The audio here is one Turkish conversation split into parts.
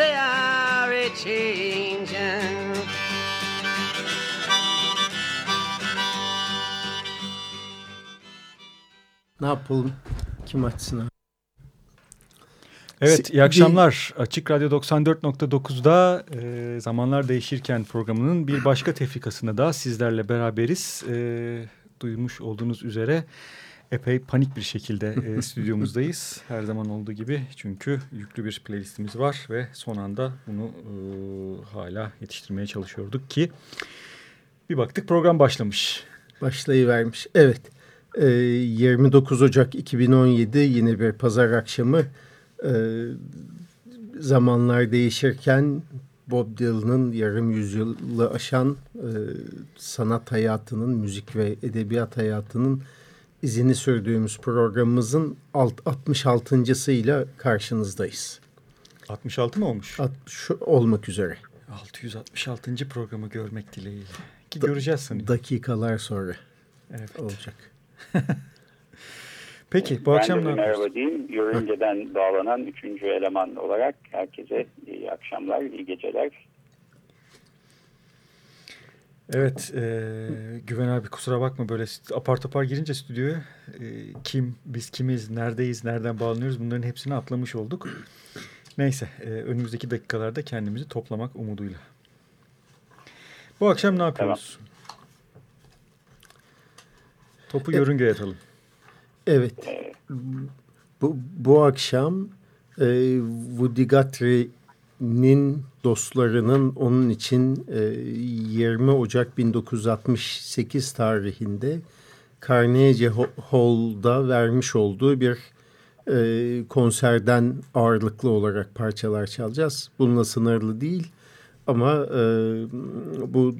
they are a changing. Ne yapalım? Kim açsın abi? Evet, iyi akşamlar. Açık Radyo 94.9'da e, Zamanlar Değişirken programının bir başka tefrikasında da sizlerle beraberiz. E, duymuş olduğunuz üzere epey panik bir şekilde e, stüdyomuzdayız. Her zaman olduğu gibi çünkü yüklü bir playlistimiz var ve son anda bunu e, hala yetiştirmeye çalışıyorduk ki bir baktık program başlamış. Başlayıvermiş. Evet. Ee, 29 Ocak 2017 yine bir pazar akşamı e, zamanlar değişirken Bob Dylan'ın yarım yüzyılı aşan e, sanat hayatının, müzik ve edebiyat hayatının izini sürdüğümüz programımızın alt, 66.sıyla karşınızdayız. 66 mı olmuş? 60 olmak üzere. 666. programı görmek dileğiyle. Ki göreceğiz sanıyorum. Dakikalar sonra Evet. olacak. Peki bu ben akşam de ne merhaba diyeyim. Yörünge'den bağlanan üçüncü eleman olarak herkese iyi akşamlar, iyi geceler. Evet, e, Güven abi kusura bakma böyle apar topar girince stüdyoya e, kim, biz kimiz, neredeyiz, nereden bağlanıyoruz bunların hepsini atlamış olduk. Neyse, e, önümüzdeki dakikalarda kendimizi toplamak umuduyla. Bu akşam ne yapıyoruz? Topu yörüngeye atalım. Evet. Bu, bu akşam e, Woody Guthrie'nin dostlarının onun için e, 20 Ocak 1968 tarihinde Carnegie Hall'da vermiş olduğu bir e, konserden ağırlıklı olarak parçalar çalacağız. Bununla sınırlı değil ama e, bu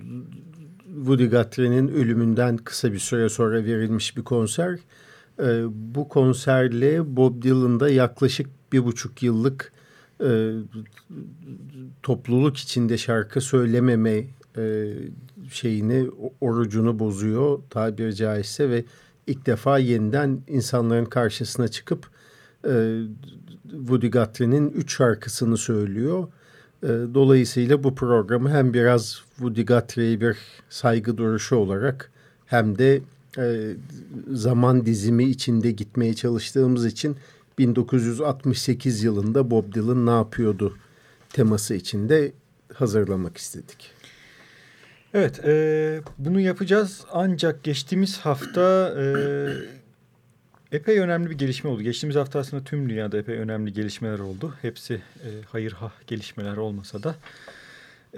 Woody Guthrie'nin ölümünden kısa bir süre sonra verilmiş bir konser. Ee, bu konserle Bob Dylan'da yaklaşık bir buçuk yıllık e, topluluk içinde şarkı söylememe e, şeyini, orucunu bozuyor tabiri caizse ve ilk defa yeniden insanların karşısına çıkıp e, Woody Guthrie'nin üç şarkısını söylüyor. E, dolayısıyla bu programı hem biraz Woody Guthrie'ye bir saygı duruşu olarak hem de e, zaman dizimi içinde gitmeye çalıştığımız için 1968 yılında Bob Dylan ne yapıyordu teması içinde hazırlamak istedik. Evet, e, bunu yapacağız ancak geçtiğimiz hafta e, epey önemli bir gelişme oldu. Geçtiğimiz hafta aslında tüm dünyada epey önemli gelişmeler oldu. Hepsi e, hayır ha gelişmeler olmasa da.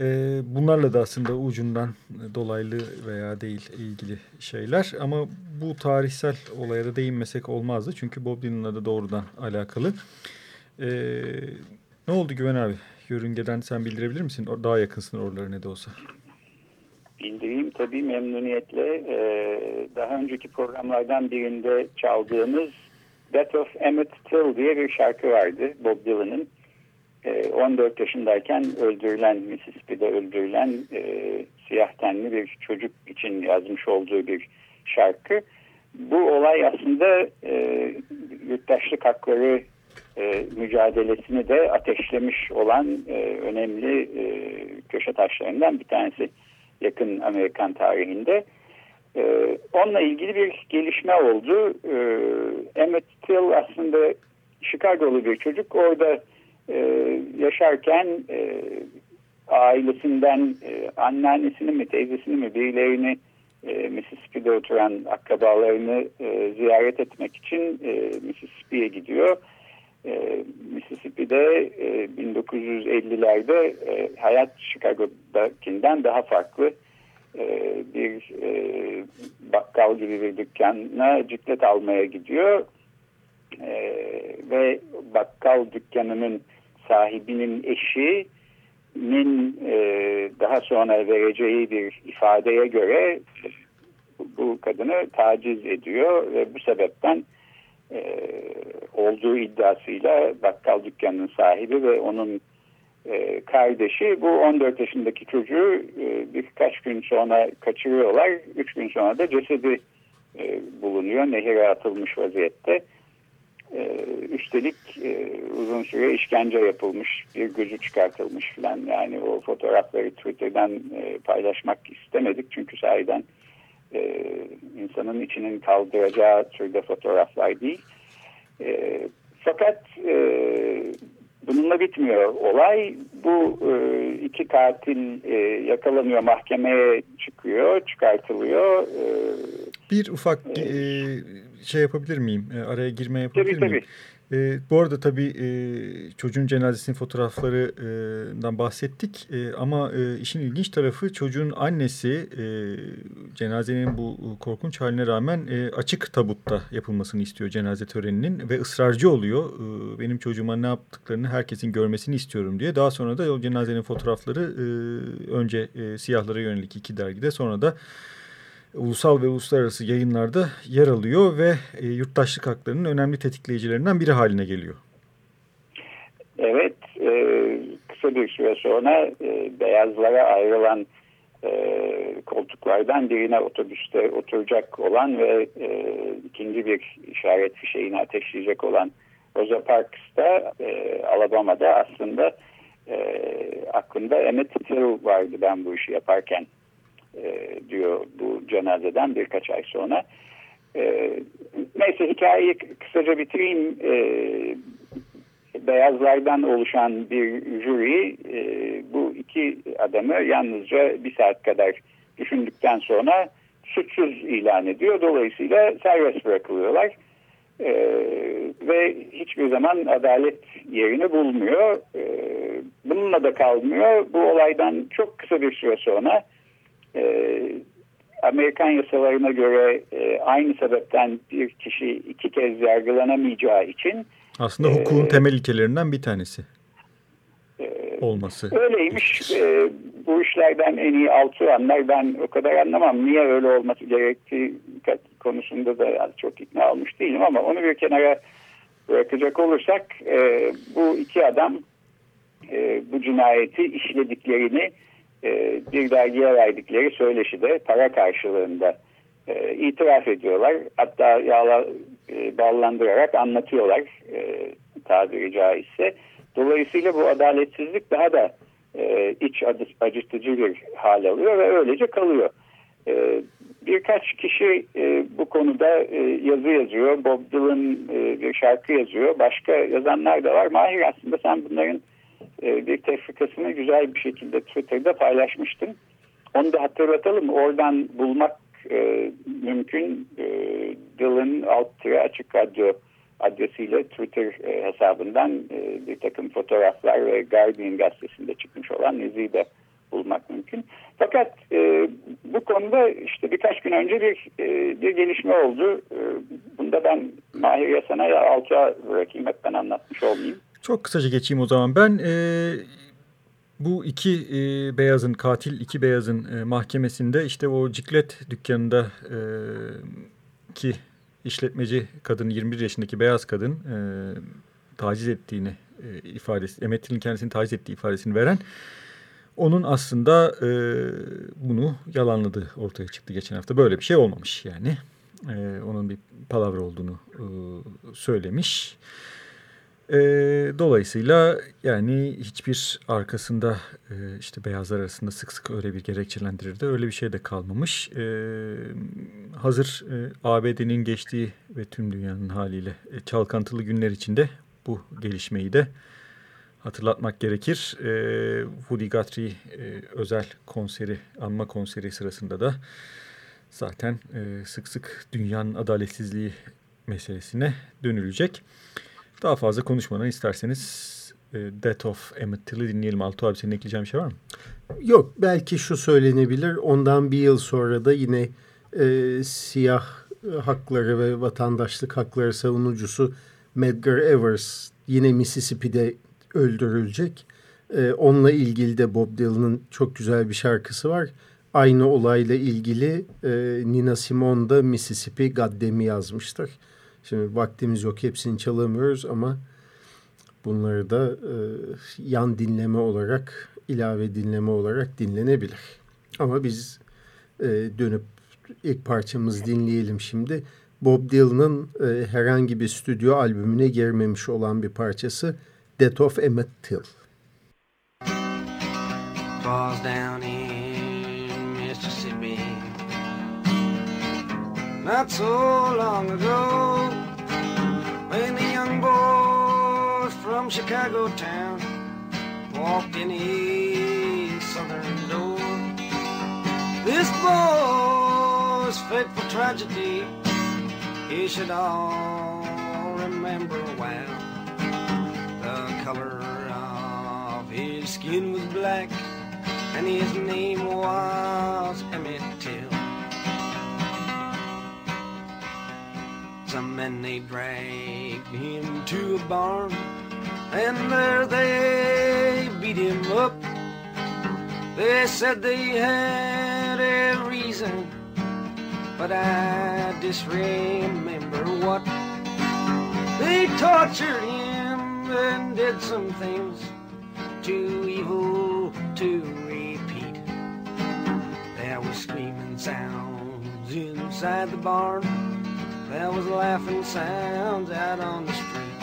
E, bunlarla da aslında ucundan e, dolaylı veya değil ilgili şeyler. Ama bu tarihsel olaya da değinmesek olmazdı. Çünkü Bob Dylan'la da doğrudan alakalı. E, ne oldu Güven abi? Yörüngeden sen bildirebilir misin? Daha yakınsın oralara ne de olsa. Bildireyim tabii memnuniyetle. Ee, daha önceki programlardan birinde çaldığımız Death of Emmett Till diye bir şarkı vardı Bob Dylan'ın. Ee, 14 yaşındayken öldürülen, Mississippi'de öldürülen e, siyah tenli bir çocuk için yazmış olduğu bir şarkı. Bu olay aslında e, yurttaşlık hakları e, mücadelesini de ateşlemiş olan e, önemli e, köşe taşlarından bir tanesi yakın Amerikan tarihinde. E, onunla ilgili bir gelişme oldu. E, Emmett Till aslında Chicago'lu bir çocuk. Orada e, yaşarken e, ailesinden e, anneannesini mi teyzesini mi birilerini e, Mississippi'de oturan akrabalarını e, ziyaret etmek için e, Mississippi'ye gidiyor. E, Mississippi'de e, 1950'lerde e, hayat Chicago'dakinden daha farklı e, bir e, bakkal gibi bir dükkana ciklet almaya gidiyor. E, ve bakkal dükkanının sahibinin eşinin e, daha sonra vereceği bir ifadeye göre bu kadını taciz ediyor ve bu sebepten e, olduğu iddiasıyla bakkal dükkanının sahibi ve onun e, kardeşi bu 14 yaşındaki çocuğu e, birkaç gün sonra kaçırıyorlar. Üç gün sonra da cesedi e, bulunuyor. Nehire atılmış vaziyette. E, üstelik e, uzun süre işkence yapılmış, bir gözü çıkartılmış falan. Yani o fotoğrafları Twitter'dan e, paylaşmak istemedik. Çünkü sahiden e, insanın içinin kaldıracağı türde fotoğraflar değil. E, fakat e, bununla bitmiyor olay. Bu e, iki katil e, yakalanıyor, mahkemeye çıkıyor, çıkartılıyor. E, bir ufak e, şey yapabilir miyim? E, araya girme yapabilir tabii, miyim? Tabii. E, bu arada tabii e, çocuğun cenazesinin fotoğraflarından bahsettik e, ama e, işin ilginç tarafı çocuğun annesi e, cenazenin bu korkunç haline rağmen e, açık tabutta yapılmasını istiyor cenaze töreninin ve ısrarcı oluyor. E, benim çocuğuma ne yaptıklarını herkesin görmesini istiyorum diye. Daha sonra da o cenazenin fotoğrafları e, önce e, siyahlara yönelik iki dergide sonra da ulusal ve uluslararası yayınlarda yer alıyor ve e, yurttaşlık haklarının önemli tetikleyicilerinden biri haline geliyor. Evet, e, kısa bir süre sonra e, beyazlara ayrılan e, koltuklardan birine otobüste oturacak olan ve e, ikinci bir işaret fişeğini ateşleyecek olan Rosa Parks da e, Alabama'da aslında e, aklında Emmett Till vardı ben bu işi yaparken e, diyor bu cenazeden birkaç ay sonra. E, neyse hikayeyi kısaca bitireyim. E, beyazlardan oluşan bir jüri e, bu iki adamı yalnızca bir saat kadar düşündükten sonra suçsuz ilan ediyor. Dolayısıyla serbest bırakılıyorlar. Ee, ve hiçbir zaman adalet yerini bulmuyor. Ee, bununla da kalmıyor. Bu olaydan çok kısa bir süre sonra e, Amerikan yasalarına göre e, aynı sebepten bir kişi iki kez yargılanamayacağı için aslında hukukun e, temel ilkelerinden bir tanesi e, olması. Öyleymiş. E, bu işlerden en iyi altı anlar. Ben o kadar anlamam. Niye öyle olması gerektiği konusunda da çok ikna olmuş değilim ama onu bir kenara bırakacak olursak e, bu iki adam e, bu cinayeti işlediklerini e, bir dergiye verdikleri söyleşide para karşılığında e, itiraf ediyorlar. Hatta yağla e, bağlandırarak anlatıyorlar e, tabiri caizse. Dolayısıyla bu adaletsizlik daha da e, iç acıtıcı bir hal alıyor ve öylece kalıyor. E, birkaç kişi e, bu konuda e, yazı yazıyor. Bob Dylan e, bir şarkı yazıyor. Başka yazanlar da var. Mahir aslında sen bunların e, bir tefrikasını güzel bir şekilde Twitter'da paylaşmıştım. Onu da hatırlatalım. Oradan bulmak e, mümkün. E, Dylan alt açık radyo adresiyle Twitter e, hesabından e, bir takım fotoğraflar ve Guardian gazetesinde çıkmış olan yazıyı da bulmak mümkün. Fakat e, bu konuda işte birkaç gün önce bir e, bir gelişme oldu. E, bunda ben Mahir Yasan'a ya alça bırakayım hep ben anlatmış olmayayım. Çok kısaca geçeyim o zaman. Ben e, bu iki e, beyazın, katil iki beyazın e, mahkemesinde işte o ciklet dükkanında e, ki işletmeci kadın 21 yaşındaki beyaz kadın e, taciz ettiğini e, ifadesi, Emettin'in kendisini taciz ettiği ifadesini veren onun aslında e, bunu yalanladığı ortaya çıktı geçen hafta. Böyle bir şey olmamış yani. E, onun bir palavra olduğunu e, söylemiş. E, dolayısıyla yani hiçbir arkasında e, işte beyazlar arasında sık sık öyle bir gerekçelendirirdi. Öyle bir şey de kalmamış. E, hazır e, ABD'nin geçtiği ve tüm dünyanın haliyle e, çalkantılı günler içinde bu gelişmeyi de hatırlatmak gerekir. E, Woody Guthrie e, özel konseri, anma konseri sırasında da zaten e, sık sık dünyanın adaletsizliği meselesine dönülecek. Daha fazla konuşmadan isterseniz e, Death of Emmett Till'i dinleyelim. Altuğ abi senin ekleyeceğin bir şey var mı? Yok belki şu söylenebilir. Ondan bir yıl sonra da yine e, siyah hakları ve vatandaşlık hakları savunucusu Medgar Evers yine Mississippi'de öldürülecek. E, onunla ilgili de Bob Dylan'ın çok güzel bir şarkısı var. Aynı olayla ilgili e, Nina Simone da Mississippi Gaddem'i yazmıştır. Şimdi vaktimiz yok hepsini çalamıyoruz ama bunları da e, yan dinleme olarak ilave dinleme olarak dinlenebilir. Ama biz e, dönüp ilk parçamızı dinleyelim şimdi. Bob Dylan'ın e, herhangi bir stüdyo albümüne girmemiş olan bir parçası Death of Emmett Till. Falls down in Mississippi Not so long ago The young boys from Chicago town Walked in his southern door This boy's fateful tragedy He should all remember well. The color of his skin was black And his name was Emmett Till Some men they dragged him to a barn And there they beat him up. They said they had a reason But I disremember what. They tortured him and did some things Too evil to repeat. There was screaming sounds inside the barn There was laughing sounds out on the street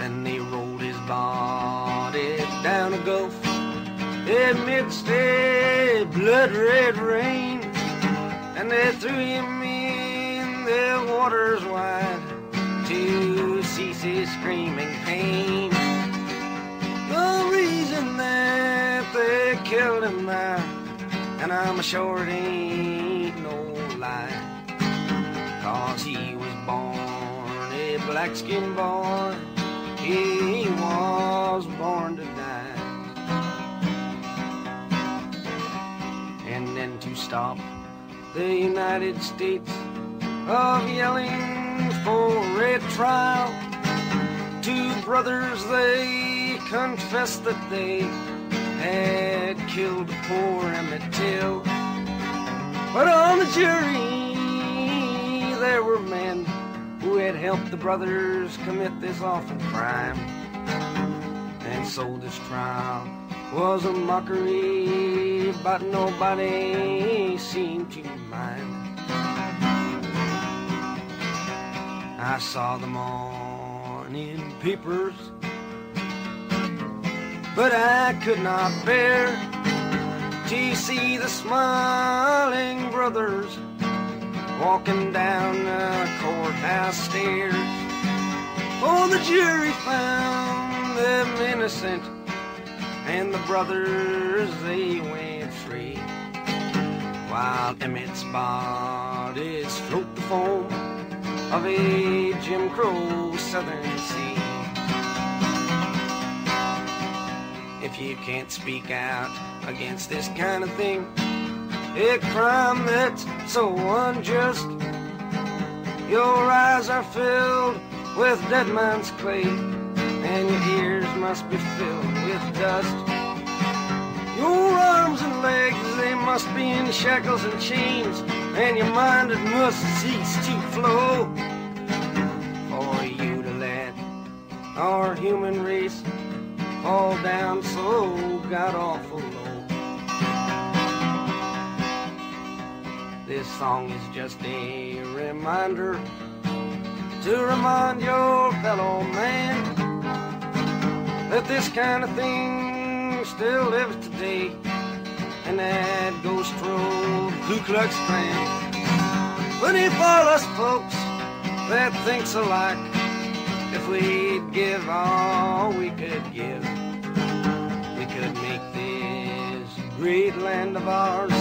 Then they rolled his body down a gulf amidst a blood red rain, and they threw him in the waters wide to cease his screaming pain. The reason that they killed him there, and I'm sure it lie, cause he was born a black-skinned boy. He was born to die. And then to stop the United States of yelling for a trial. Two brothers, they confessed that they had killed poor Emmett Till. But on the jury, there were men who had helped the brothers commit this awful crime. And so this trial was a mockery, but nobody seemed to mind. I saw the morning papers, but I could not bear to see the smiling brothers walking down the courthouse stairs. Oh, the jury found them innocent, and the brothers they went free. While Emmett's body stroked the foam of a Jim Crow Southern sea. If you can't speak out against this kind of thing, a crime that's so unjust. Your eyes are filled with dead man's clay, and your ears must be filled with dust. Your arms and legs, they must be in shackles and chains, and your mind, it must cease to flow. For you to let our human race fall down so god awful low. This song is just a reminder to remind your fellow man that this kind of thing still lives today, and that goes road Ku Klux Klan. If all us folks that thinks alike, if if we'd give all we could give, we could make this great land of ours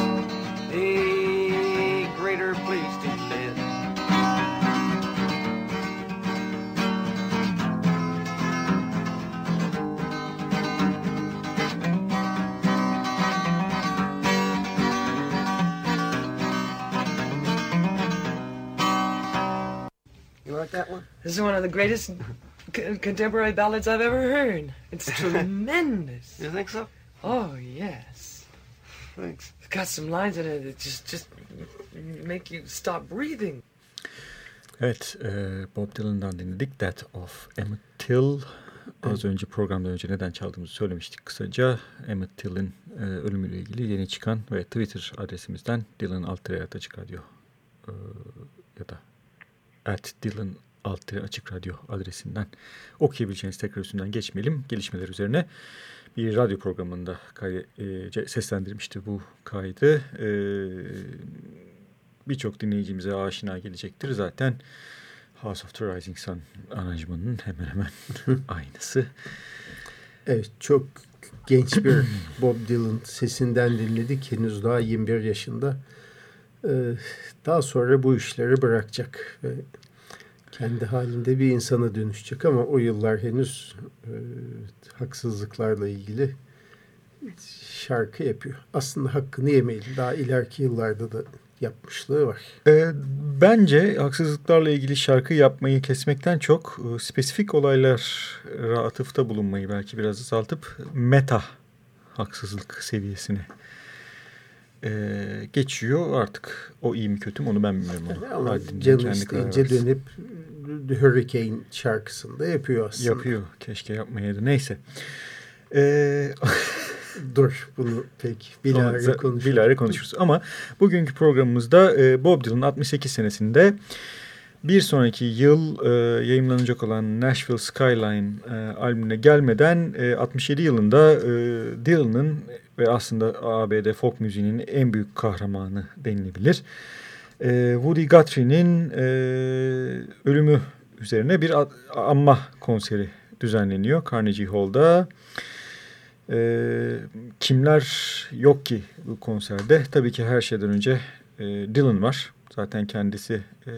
a greater place to. You wrote that one? This is one of the greatest c- contemporary ballads I've ever heard. It's tremendous. You think so? Oh yes, Thanks. it's got some lines in it that just just make you stop breathing. Evet, e, Bob Dylan'dan dinledik. That of Emmett Till. Az önce programdan önce neden çaldığımızı söylemiştik kısaca. Emmett Till'in e, ölümüyle ilgili yeni çıkan ve Twitter adresimizden Dylan Altıra Açık Radyo e, ya da at Dylan Altıra Açık Radyo adresinden okuyabileceğiniz tekrar üstünden geçmeyelim. Gelişmeler üzerine bir radyo programında kay, e, seslendirmişti bu kaydı. E, Birçok dinleyicimize aşina gelecektir. Zaten House of the Rising Sun aranjmanının hemen hemen aynısı. Evet çok genç bir Bob Dylan sesinden dinledik. Henüz daha 21 yaşında. Ee, daha sonra bu işleri bırakacak ve kendi halinde bir insana dönüşecek ama o yıllar henüz e, haksızlıklarla ilgili şarkı yapıyor. Aslında hakkını yemeyelim. Daha ileriki yıllarda da yapmışlığı var. E, bence haksızlıklarla ilgili şarkı yapmayı kesmekten çok e, spesifik olaylara atıfta bulunmayı belki biraz azaltıp meta haksızlık seviyesine e, geçiyor. Artık o iyi mi kötü mü onu ben bilmiyorum. Ama, Ama canı isteyince dönüp The Hurricane şarkısında yapıyor aslında. Yapıyor. Keşke yapmayaydı. Neyse. Eee... Dur bunu pek bilahare konuşuruz. bilahare konuşuruz. Ama bugünkü programımızda e, Bob Dylan 68 senesinde bir sonraki yıl e, yayınlanacak olan Nashville Skyline e, albümüne gelmeden e, 67 yılında e, Dylan'ın ve aslında ABD folk müziğinin en büyük kahramanı denilebilir. E, Woody Guthrie'nin e, ölümü üzerine bir anma konseri düzenleniyor Carnegie Hall'da. Ee, kimler yok ki bu konserde? Tabii ki her şeyden önce e, Dylan var. Zaten kendisi e,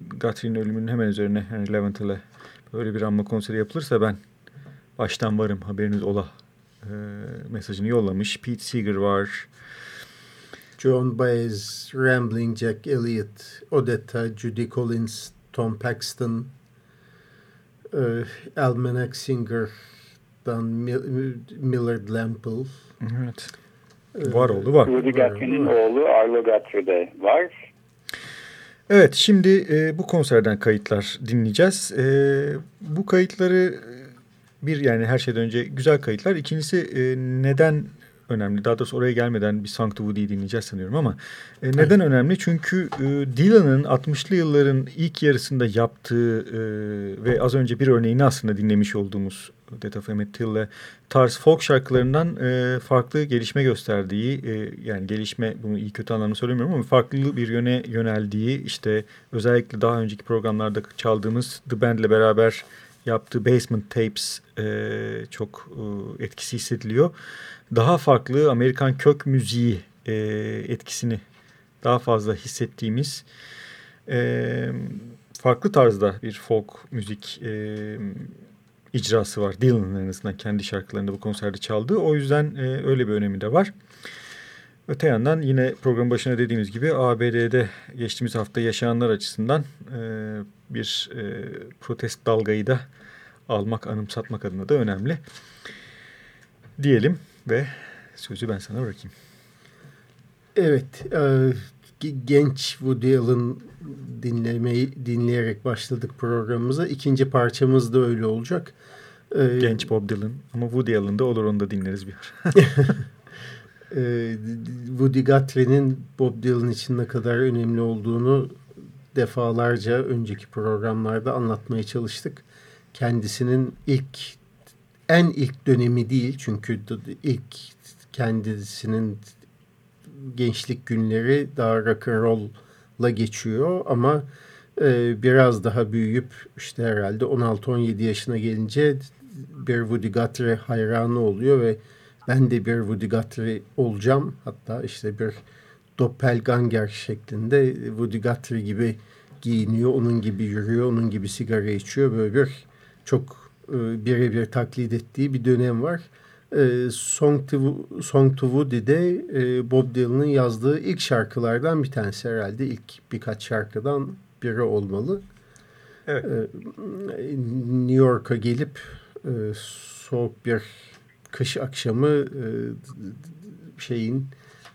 Guthrie'nin ölümünün hemen üzerine Henry Leventhal böyle bir anma konseri yapılırsa ben baştan varım haberiniz ola e, mesajını yollamış. Pete Seeger var. John Baez, Rambling Jack Elliott, Odetta, Judy Collins, Tom Paxton, e, Almanac Singer'dan Mil- Millard Lample. Evet. e, Var oldu var. Rudy Guthrie'nin oğlu Arlo Guthrie de var. Evet şimdi e, bu konserden kayıtlar dinleyeceğiz. E, bu kayıtları bir yani her şeyden önce güzel kayıtlar. İkincisi e, neden önemli? Daha doğrusu oraya gelmeden bir Sancto Woody'yi dinleyeceğiz sanıyorum ama e, neden önemli? Çünkü e, Dylan'ın 60'lı yılların ilk yarısında yaptığı e, ve az önce bir örneğini aslında dinlemiş olduğumuz Death of Emmett Till'le tarz folk şarkılarından e, farklı gelişme gösterdiği e, yani gelişme bunu iyi kötü anlamda söylemiyorum ama farklı bir yöne yöneldiği işte özellikle daha önceki programlarda çaldığımız The Band'le beraber yaptığı Basement Tapes e, çok e, etkisi hissediliyor. Daha farklı Amerikan kök müziği e, etkisini daha fazla hissettiğimiz e, farklı tarzda bir folk müzik e, icrası var. Dylan'ın en azından kendi şarkılarında bu konserde çaldığı. O yüzden e, öyle bir önemi de var. Öte yandan yine program başına dediğimiz gibi ABD'de geçtiğimiz hafta yaşayanlar açısından e, bir e, protest dalgayı da almak, anımsatmak adına da önemli. Diyelim ve sözü ben sana bırakayım. Evet, e, genç Woody Allen dinlemeyi dinleyerek başladık programımıza. İkinci parçamız da öyle olacak. E, Genç Bob Dylan ama Woody Allen da olur onu da dinleriz bir ara. e, Woody Guthrie'nin Bob Dylan için ne kadar önemli olduğunu defalarca önceki programlarda anlatmaya çalıştık. Kendisinin ilk en ilk dönemi değil çünkü ilk kendisinin gençlik günleri daha rock and roll'la geçiyor ama e, biraz daha büyüyüp işte herhalde 16-17 yaşına gelince bir Woody Guthrie hayranı oluyor ve ben de bir Woody Guthrie olacağım. Hatta işte bir doppelganger şeklinde Woody Guthrie gibi giyiniyor, onun gibi yürüyor, onun gibi sigara içiyor. Böyle bir çok e, birebir taklit ettiği bir dönem var. E, Song, to, Song to Woody'de e, Bob Dylan'ın yazdığı ilk şarkılardan bir tanesi herhalde. ilk birkaç şarkıdan biri olmalı. Evet. E, New York'a gelip e, soğuk bir kış akşamı e, şeyin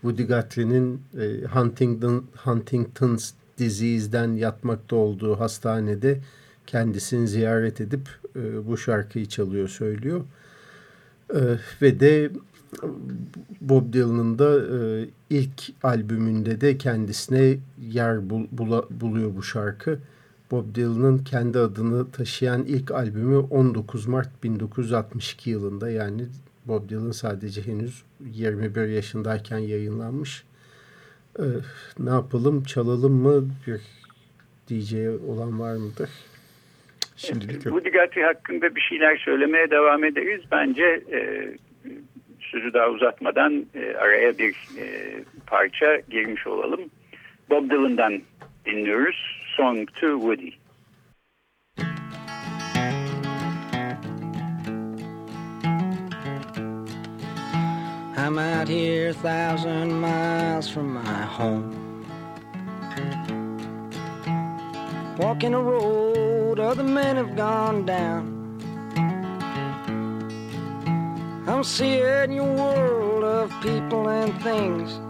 Woody Guthrie'nin e, Huntington, Huntington's Disease'den yatmakta olduğu hastanede kendisini ziyaret edip e, bu şarkıyı çalıyor, söylüyor. E, ve de Bob Dylan'ın da e, ilk albümünde de kendisine yer bul, bula, buluyor bu şarkı. Bob Dylan'ın kendi adını taşıyan ilk albümü 19 Mart 1962 yılında yani Bob Dylan sadece henüz 21 yaşındayken yayınlanmış. Ee, ne yapalım çalalım mı bir DJ olan var mıdır? Şimdilik yok. Woody Guthrie hakkında bir şeyler söylemeye devam ederiz. Bence e, sözü daha uzatmadan e, araya bir e, parça girmiş olalım. Bob Dylan'dan dinliyoruz. Song to Woody. I'm out here a thousand miles from my home. Walking a road other men have gone down. I'm seeing your world of people and things.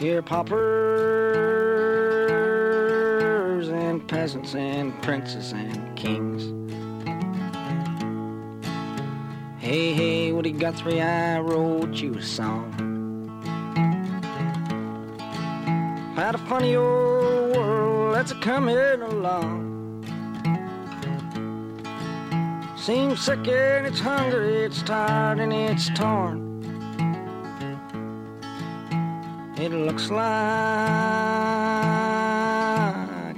Here, paupers and peasants and princes and kings. Hey, hey, Woody Guthrie, I wrote you a song. About a funny old world that's a coming along. Seems sick and it's hungry, it's tired and it's torn. It looks like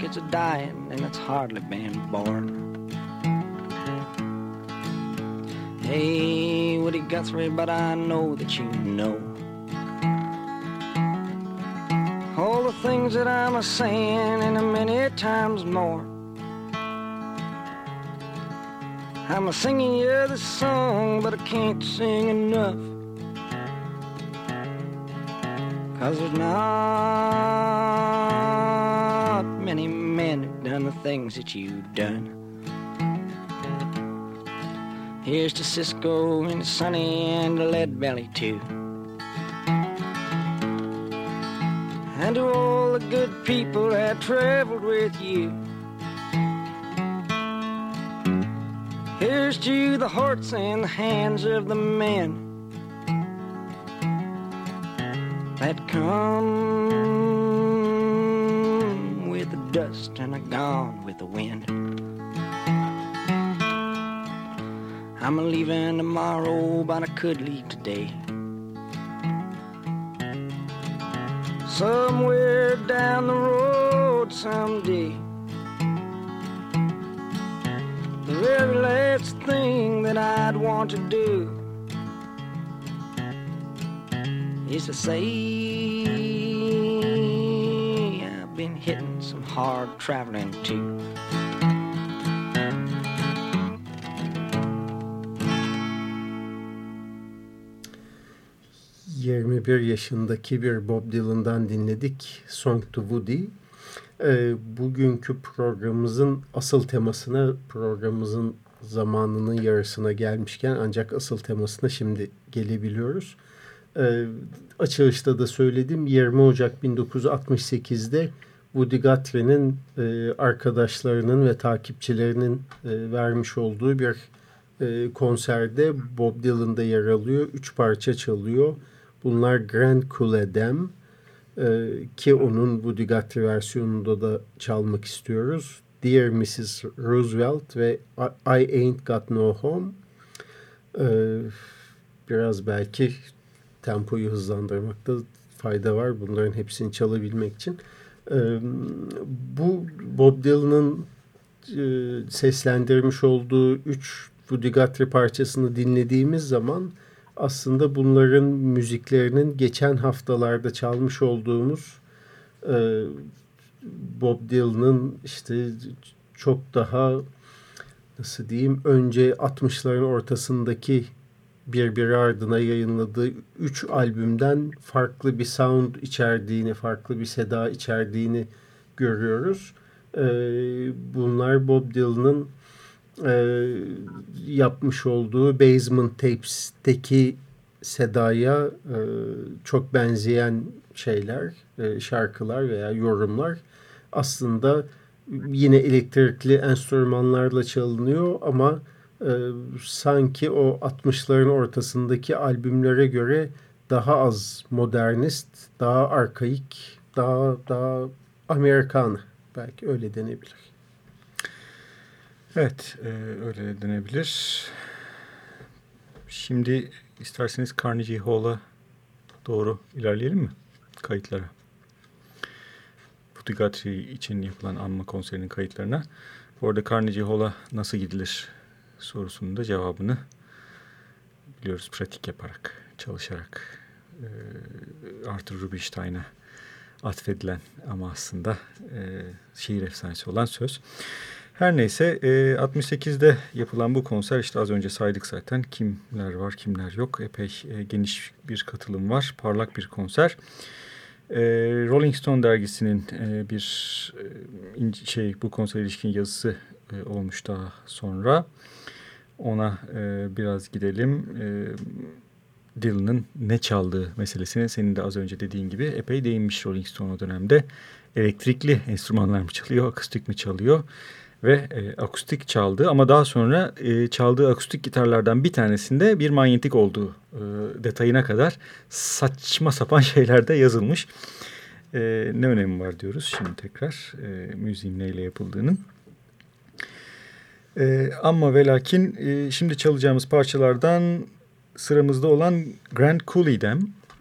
it's a dying and it's hardly been born. Hey, Woody Guthrie, but I know that you know all the things that I'm a saying and a many times more. I'm a singing you this song, but I can't sing enough. Cause there's not many men who've done the things that you've done. Here's to Cisco and Sonny and the Lead Belly too. And to all the good people that traveled with you. Here's to the hearts and the hands of the men that come with the dust and are gone with the wind. I'm leaving tomorrow, but I could leave today. Somewhere down the road someday. The very last thing that I'd want to do is to say I've been hitting some hard traveling too. 21 yaşındaki bir Bob Dylan'dan dinledik Song to Woody. E, bugünkü programımızın asıl temasına programımızın zamanının yarısına gelmişken ancak asıl temasına şimdi gelebiliyoruz. E, açılışta da söyledim 20 Ocak 1968'de Woody Guthrie'nin e, arkadaşlarının ve takipçilerinin e, vermiş olduğu bir e, konserde Bob Dylan'da yer alıyor. Üç parça çalıyor. Bunlar Grand Couledem e, ki onun Woody Guthrie versiyonunda da çalmak istiyoruz. Dear Mrs. Roosevelt ve I Ain't Got No Home. E, biraz belki tempoyu hızlandırmakta fayda var bunların hepsini çalabilmek için. E, bu Bob Dylan'ın e, seslendirmiş olduğu üç Guthrie parçasını dinlediğimiz zaman aslında bunların müziklerinin geçen haftalarda çalmış olduğumuz e, Bob Dylan'ın işte çok daha nasıl diyeyim önce 60'ların ortasındaki birbiri ardına yayınladığı üç albümden farklı bir sound içerdiğini, farklı bir seda içerdiğini görüyoruz. Ee, bunlar Bob Dylan'ın e, yapmış olduğu Basement Tapes'teki sedaya e, çok benzeyen şeyler, e, şarkılar veya yorumlar aslında yine elektrikli enstrümanlarla çalınıyor ama e, sanki o 60'ların ortasındaki albümlere göre daha az modernist, daha arkaik, daha daha Amerikan belki öyle denebilir. Evet, e, öyle denebilir. Şimdi isterseniz Carnegie Hall'a doğru ilerleyelim mi kayıtlara? Guthrie için yapılan anma konserinin kayıtlarına. Bu arada Carnegie Hall'a nasıl gidilir sorusunun da cevabını biliyoruz pratik yaparak, çalışarak e, Arthur Rubinstein'a atfedilen ama aslında e, şiir efsanesi olan söz. Her neyse e, 68'de yapılan bu konser işte az önce saydık zaten kimler var kimler yok epey e, geniş bir katılım var parlak bir konser. E, Rolling Stone dergisinin e, bir e, şey bu konser ilişkin yazısı e, olmuş daha sonra. Ona e, biraz gidelim. E, Dylan'ın ne çaldığı meselesine senin de az önce dediğin gibi epey değinmiş Rolling Stone o dönemde. Elektrikli enstrümanlar mı çalıyor, akustik mi çalıyor? Ve e, akustik çaldı ama daha sonra e, çaldığı akustik gitarlardan bir tanesinde bir manyetik olduğu e, detayına kadar saçma sapan şeyler de yazılmış. E, ne önemi var diyoruz şimdi tekrar e, müziğin neyle yapıldığının. E, ama ve lakin e, şimdi çalacağımız parçalardan sıramızda olan Grand Coulee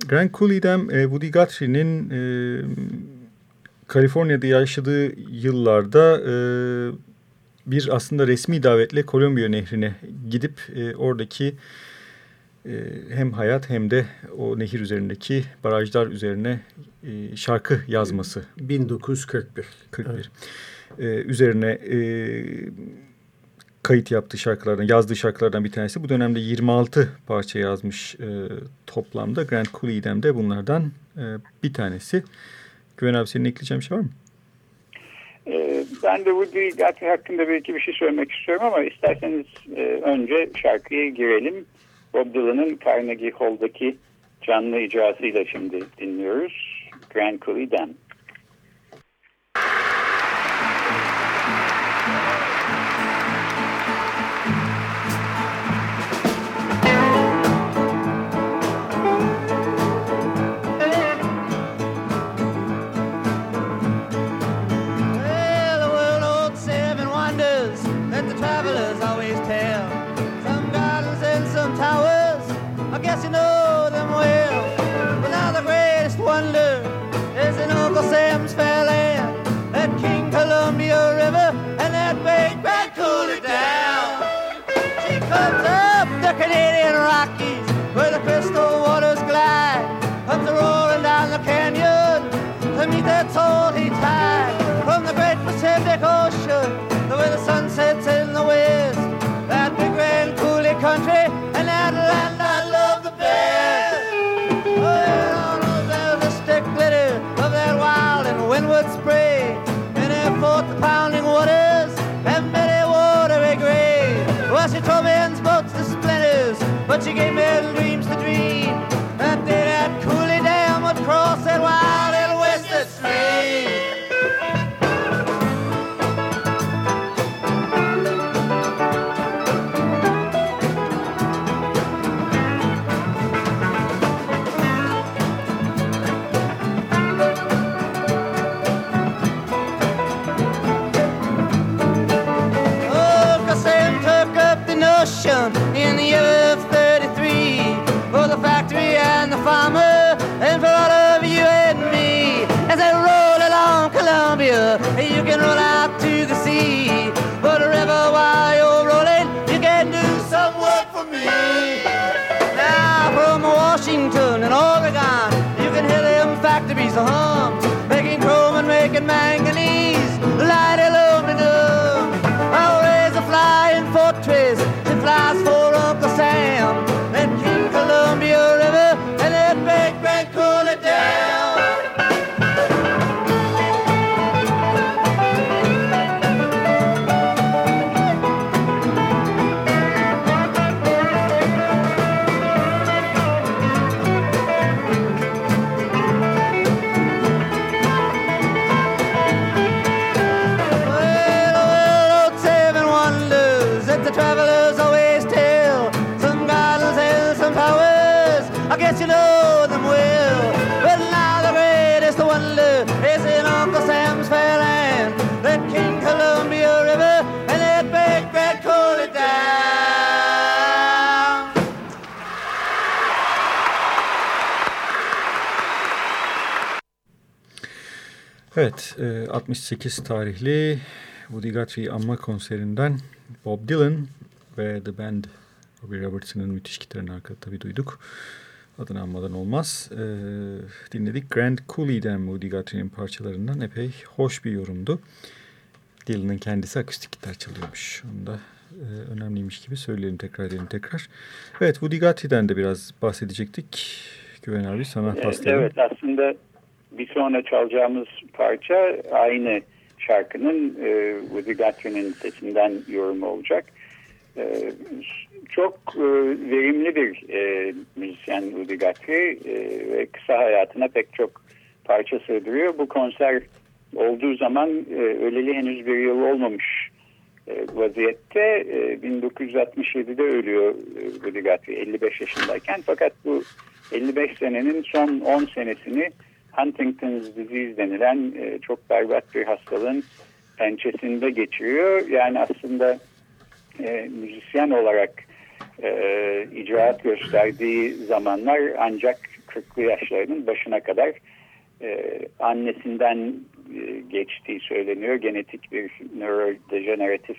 Grand Coulee e, Woody Guthrie'nin e, Kaliforniya'da yaşadığı yıllarda e, bir aslında resmi davetle Kolombiya Nehri'ne gidip e, oradaki e, hem hayat hem de o nehir üzerindeki barajlar üzerine e, şarkı yazması. 1941. 41. Evet. E, üzerine e, kayıt yaptığı şarkılardan, yazdığı şarkılardan bir tanesi. Bu dönemde 26 parça yazmış e, toplamda. Grand Coulee de bunlardan e, bir tanesi. Güven abi senin ekleyeceğin bir şey var mı? Ee, ben de Woody Guthrie hakkında belki bir şey söylemek istiyorum ama isterseniz e, önce şarkıya girelim. Bob Dylan'ın Carnegie Hall'daki canlı icrasıyla şimdi dinliyoruz. Grand Coulee sets Evet, e, 68 tarihli Woody Guthrie anma konserinden Bob Dylan ve The Band Robbie Robertson'ın müthiş gitarını arkada tabii duyduk. Adını anmadan olmaz. E, dinledik Grand Cooley'den Woody Guthrie'nin parçalarından epey hoş bir yorumdu. Dylan'ın kendisi akustik gitar çalıyormuş. Onu da e, önemliymiş gibi söyleyelim tekrar edelim tekrar. Evet Woody Guthrie'den de biraz bahsedecektik. Güven abi sana paslayalım. Evet aslında bir sonra çalacağımız parça aynı şarkının e, Woody Guthrie'nin sesinden yorumu olacak. E, çok e, verimli bir e, müzisyen Woody Guthrie e, ve kısa hayatına pek çok parça sığdırıyor. Bu konser olduğu zaman e, öleli henüz bir yıl olmamış e, vaziyette. E, 1967'de ölüyor e, Woody Guthrie 55 yaşındayken fakat bu 55 senenin son 10 senesini Huntington's disease denilen e, çok berbat bir hastalığın pençesinde geçiriyor. Yani aslında e, müzisyen olarak e, icraat gösterdiği zamanlar ancak 40'lı yaşlarının başına kadar e, annesinden e, geçtiği söyleniyor. Genetik bir nörodejeneratif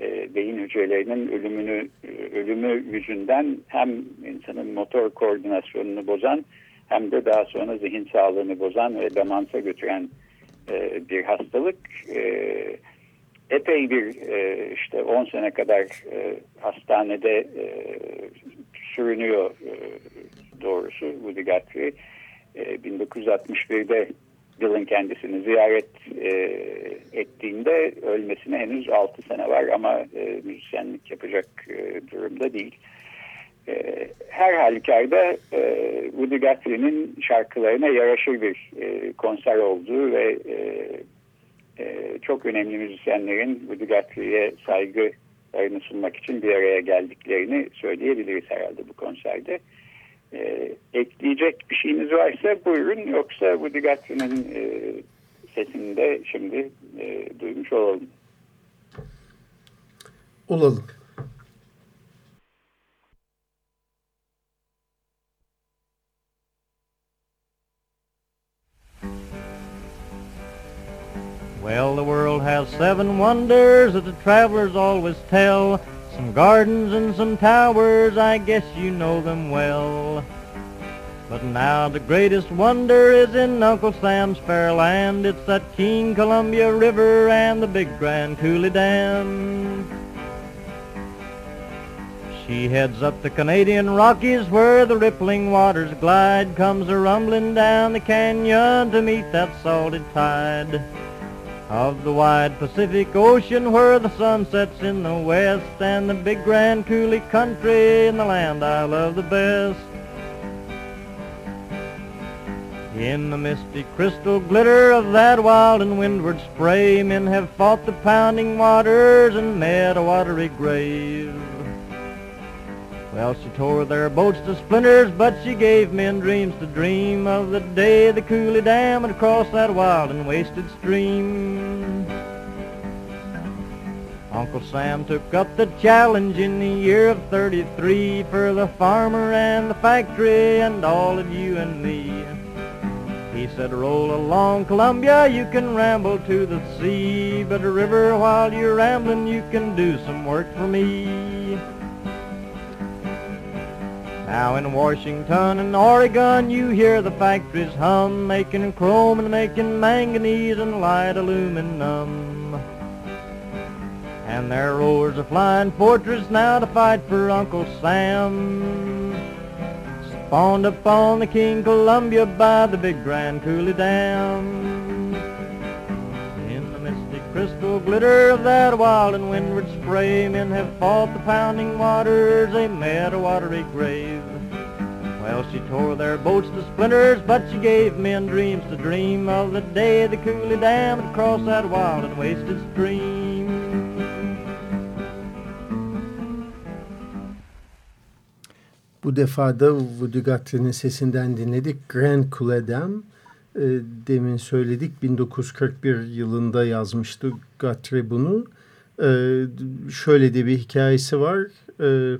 e, beyin hücrelerinin ölümünü e, ölümü yüzünden hem insanın motor koordinasyonunu bozan hem de daha sonra zihin sağlığını bozan ve demansa götüren e, bir hastalık. E, epey bir e, işte 10 sene kadar e, hastanede e, sürünüyor e, doğrusu Woody Guthrie. E, 1961'de Dylan kendisini ziyaret e, ettiğinde ölmesine henüz 6 sene var ama e, müzisyenlik yapacak e, durumda değil. E, her halükarda e, Woody Guthrie'nin şarkılarına yaraşır bir e, konser olduğu ve e, e, çok önemli müzisyenlerin Woody Guthrie'ye saygılarını sunmak için bir araya geldiklerini söyleyebiliriz herhalde bu konserde. E, ekleyecek bir şeyiniz varsa buyurun yoksa Woody Guthrie'nin e, sesini de şimdi e, duymuş olalım. Olalım. Well, the world has seven wonders that the travelers always tell. Some gardens and some towers, I guess you know them well. But now the greatest wonder is in Uncle Sam's fair land. It's that King Columbia River and the big Grand Coulee Dam. She heads up the Canadian Rockies where the rippling waters glide, comes a rumbling down the canyon to meet that salted tide of the wide Pacific Ocean where the sun sets in the west and the big Grand Coulee country in the land I love the best. In the misty crystal glitter of that wild and windward spray, men have fought the pounding waters and met a watery grave. Well, she tore their boats to splinters, but she gave men dreams to dream of the day the Cooley Dam would cross that wild and wasted stream. Uncle Sam took up the challenge in the year of 33 for the farmer and the factory and all of you and me. He He said, roll along Columbia, you can ramble to the sea, but a river while you're rambling, you can do some work for me. Now in Washington and Oregon, you hear the factories hum, making chrome and making manganese and light aluminum. And there roars a flying fortress now to fight for Uncle Sam. Spawned upon the King Columbia by the big Grand Coulee Dam. Crystal glitter of that wild and windward spray, men have fought the pounding waters, they met a watery grave. Well, she tore their boats to splinters, but she gave men dreams to dream of the day the Coulee Dam would cross that wild and wasted stream. Bu defa da Woody Guthrie'nin sesinden dinledik. Grand Coulee E, demin söyledik 1941 yılında yazmıştı Guthrie bunu. E, şöyle de bir hikayesi var. E,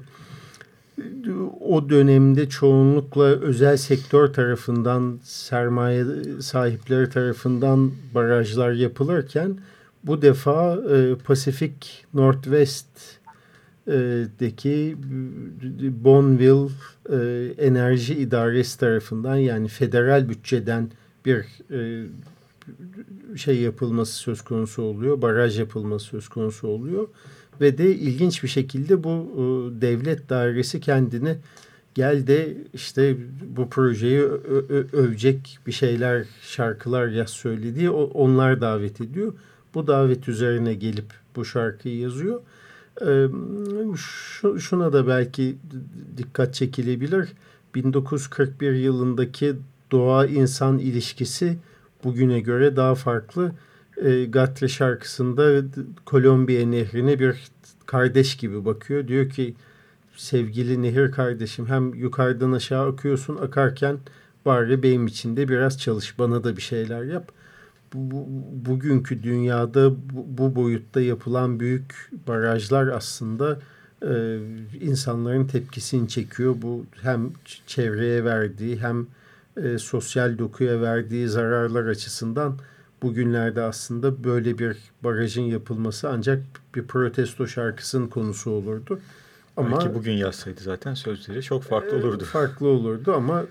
o dönemde çoğunlukla özel sektör tarafından sermaye sahipleri tarafından barajlar yapılırken bu defa e, Pacific Northwest deki Bonneville e, Enerji İdaresi tarafından yani federal bütçeden bir e, şey yapılması söz konusu oluyor. Baraj yapılması söz konusu oluyor. Ve de ilginç bir şekilde bu e, devlet dairesi kendini gel de işte bu projeyi övecek bir şeyler, şarkılar yaz söylediği onlar davet ediyor. Bu davet üzerine gelip bu şarkıyı yazıyor şuna da belki dikkat çekilebilir. 1941 yılındaki doğa-insan ilişkisi bugüne göre daha farklı. E, Gatre şarkısında Kolombiya nehrine bir kardeş gibi bakıyor. Diyor ki sevgili nehir kardeşim hem yukarıdan aşağı akıyorsun akarken bari benim içinde biraz çalış bana da bir şeyler yap bu, bugünkü dünyada bu, bu boyutta yapılan büyük barajlar aslında e, insanların tepkisini çekiyor. Bu hem çevreye verdiği hem e, sosyal dokuya verdiği zararlar açısından bugünlerde aslında böyle bir barajın yapılması ancak bir protesto şarkısının konusu olurdu. Ama Belki bugün yazsaydı zaten sözleri çok farklı e, olurdu. Farklı olurdu ama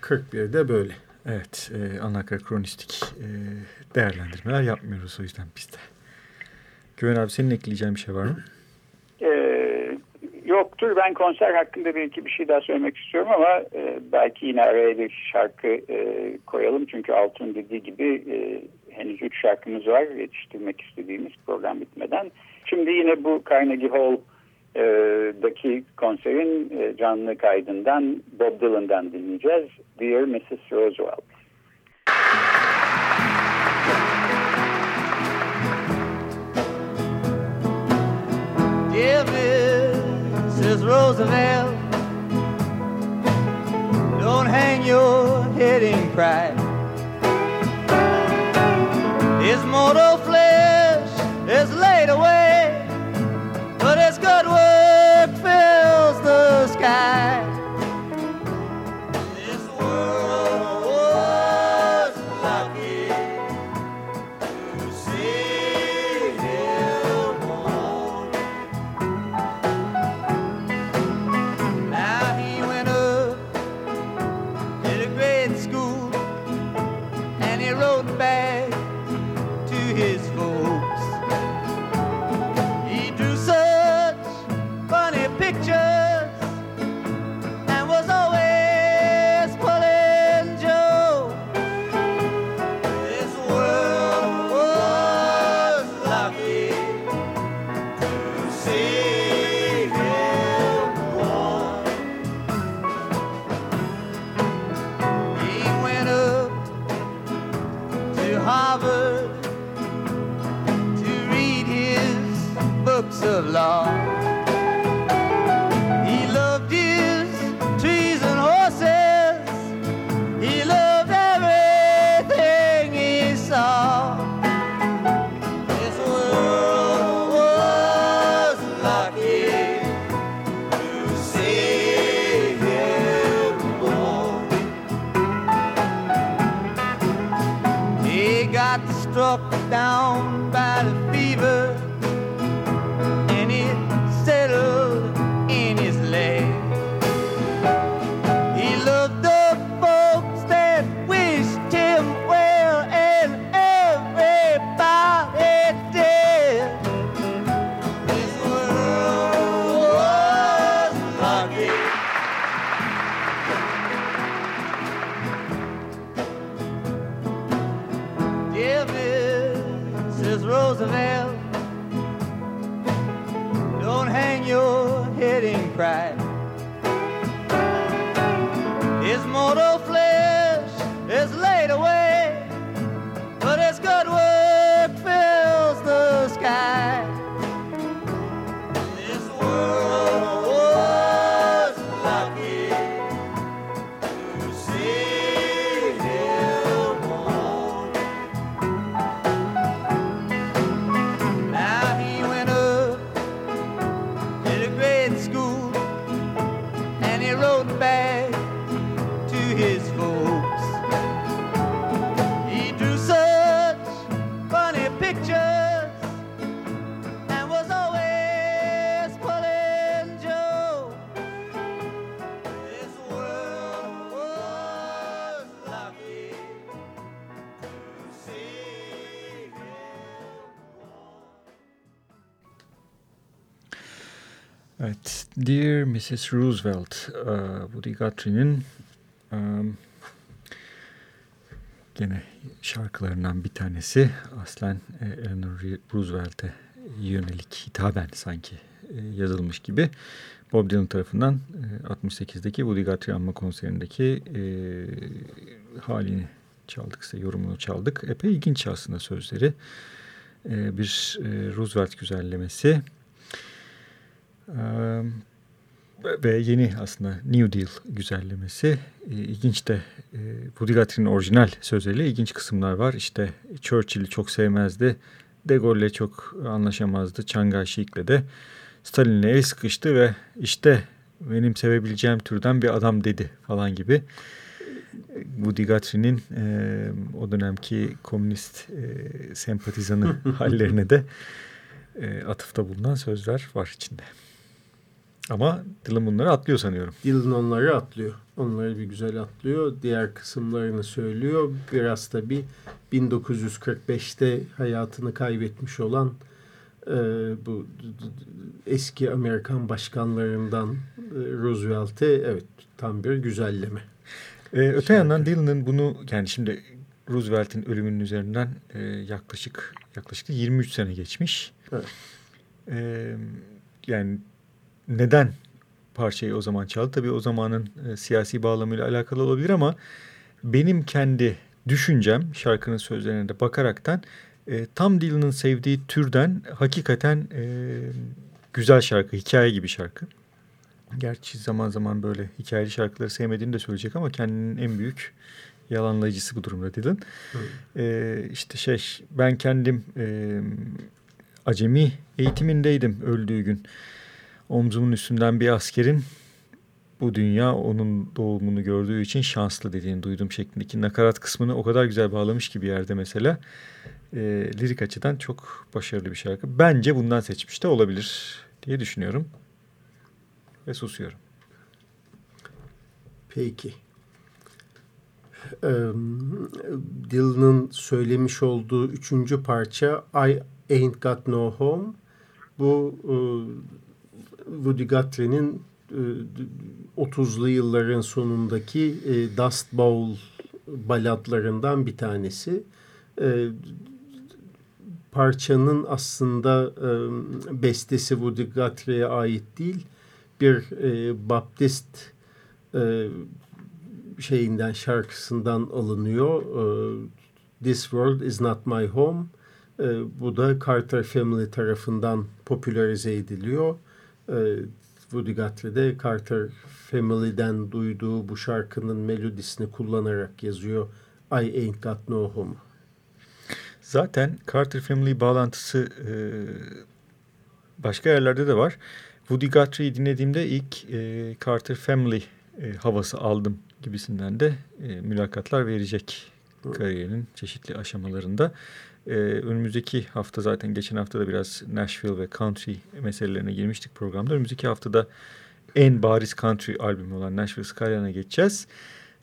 41'de böyle. Evet, e, anakronistik e, değerlendirmeler yapmıyoruz o yüzden biz de. Güven abi senin ekleyeceğin bir şey var mı? Yoktur. Ben konser hakkında bir iki bir şey daha söylemek istiyorum ama e, belki yine araya bir şarkı e, koyalım. Çünkü Altun dediği gibi e, henüz üç şarkımız var yetiştirmek istediğimiz program bitmeden. Şimdi yine bu Carnegie Hall daki konserin e, canlı kaydından Bob Dylan'dan dinleyeceğiz. Dear Mrs. Roosevelt. Dear Mrs. Roosevelt. Don't hang your head in pride. His mortal flesh is laid away but his good work Harvard to read his books of law. Evet, Dear Mrs. Roosevelt, e, Woody Guthrie'nin e, gene şarkılarından bir tanesi. Aslen e, Eleanor Roosevelt'e yönelik hitaben sanki e, yazılmış gibi. Bob Dylan tarafından e, 68'deki Woody Guthrie anma konserindeki e, halini çaldık, ise yorumunu çaldık. Epey ilginç aslında sözleri. E, bir e, Roosevelt güzellemesi. Ve yeni aslında New Deal güzellemesi. İlginç de Woody Guthrie'nin orijinal sözleriyle ilginç kısımlar var. İşte Churchill'i çok sevmezdi. De Gaulle'le çok anlaşamazdı. Chiang Shik'le de. Stalin'le el sıkıştı ve işte benim sevebileceğim türden bir adam dedi falan gibi. Woody Guthrie'nin e, o dönemki komünist e, sempatizanı hallerine de e, atıfta bulunan sözler var içinde. Ama Dylan bunları atlıyor sanıyorum. Dylan onları atlıyor. Onları bir güzel atlıyor. Diğer kısımlarını söylüyor. Biraz tabii 1945'te hayatını kaybetmiş olan e, bu eski Amerikan başkanlarından e, Roosevelt'e evet tam bir güzelleme. Ee, öte yandan Dylan'ın bunu yani şimdi Roosevelt'in ölümünün üzerinden e, yaklaşık yaklaşık 23 sene geçmiş. Evet. Ee, yani neden parçayı o zaman çaldı? Tabii o zamanın e, siyasi bağlamıyla alakalı olabilir ama benim kendi düşüncem şarkının sözlerine de bakaraktan e, tam Dylan'ın sevdiği türden hakikaten e, güzel şarkı, hikaye gibi şarkı. Gerçi zaman zaman böyle hikayeli şarkıları sevmediğini de söyleyecek ama kendinin en büyük yalanlayıcısı bu durumda Dylan. E, işte şey ben kendim e, acemi eğitimindeydim öldüğü gün. Omzumun üstünden bir askerin bu dünya onun doğumunu gördüğü için şanslı dediğini duydum şeklindeki nakarat kısmını o kadar güzel bağlamış ki bir yerde mesela. E, lirik açıdan çok başarılı bir şarkı. Bence bundan seçmiş de olabilir diye düşünüyorum. Ve susuyorum. Peki. Ee, Dylan'ın söylemiş olduğu üçüncü parça I Ain't Got No Home. Bu e, Woody Guthrie'nin e, 30'lu yılların sonundaki e, Dust Bowl baladlarından bir tanesi. E, parçanın aslında e, bestesi Woody Guthrie'ye ait değil. Bir e, Baptist e, şeyinden şarkısından alınıyor. E, This World Is Not My Home. E, bu da Carter Family tarafından popülerize ediliyor. E, Woody Guthrie de Carter Family'den duyduğu bu şarkının melodisini kullanarak yazıyor. I Ain't Got No Home. Zaten Carter Family bağlantısı e, başka yerlerde de var. Woody Guthrie'yi dinlediğimde ilk e, Carter Family e, havası aldım gibisinden de e, mülakatlar verecek kariyerinin çeşitli aşamalarında. Ee, önümüzdeki hafta zaten geçen hafta da biraz Nashville ve country meselelerine girmiştik programda. Önümüzdeki haftada en bariz country albümü olan Nashville Skyline'a geçeceğiz.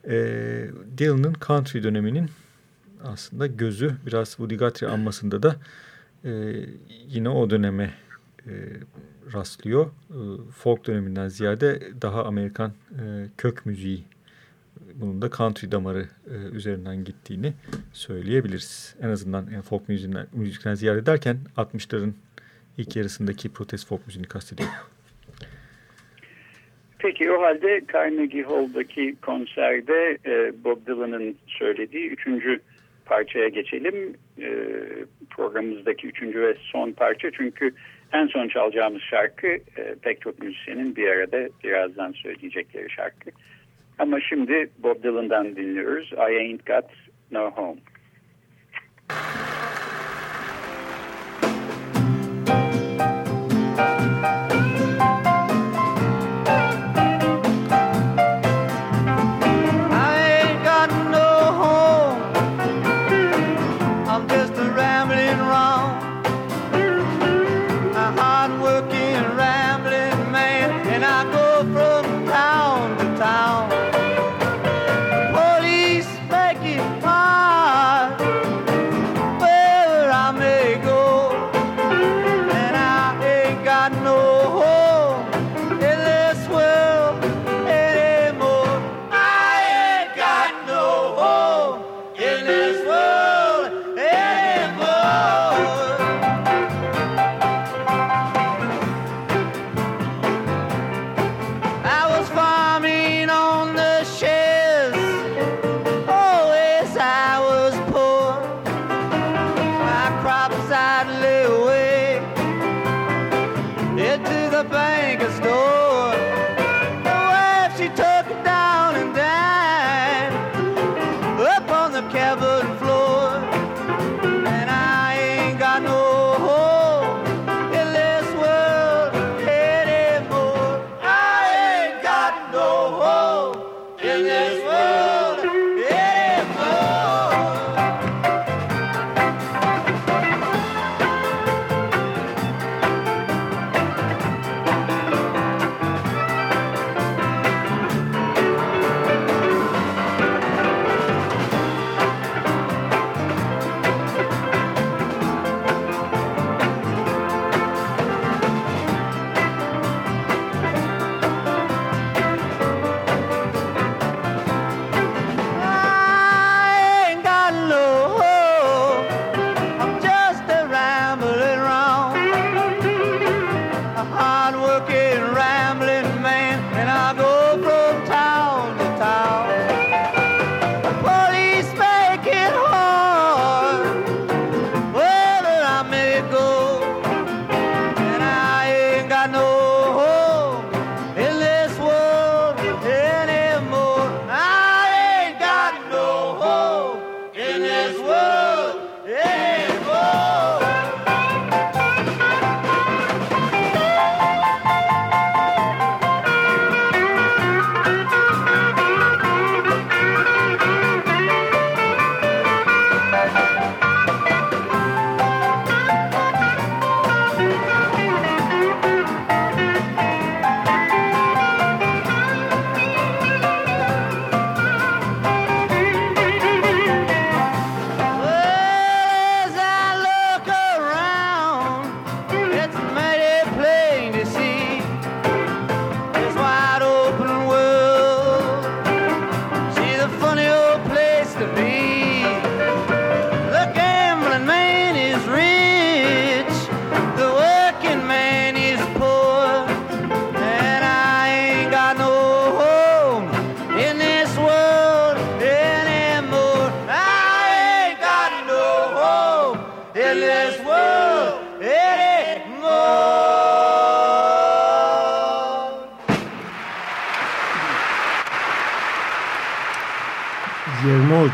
Ee, Dylan'ın country döneminin aslında gözü biraz Woody Guthrie anmasında da e, yine o döneme e, rastlıyor. E, folk döneminden ziyade daha Amerikan e, kök müziği bunun da country damarı e, üzerinden gittiğini söyleyebiliriz. En azından yani folk müziğinden, müzikten ziyade derken 60'ların ilk yarısındaki protest folk müziğini kastediyorum. Peki o halde Carnegie Hall'daki konserde e, Bob Dylan'ın söylediği üçüncü parçaya geçelim. E, programımızdaki üçüncü ve son parça çünkü en son çalacağımız şarkı e, pek çok müzisyenin bir arada birazdan söyleyecekleri şarkı. Ama şimdi Bob Dylan'dan dinliyoruz. I Ain't Got No Home.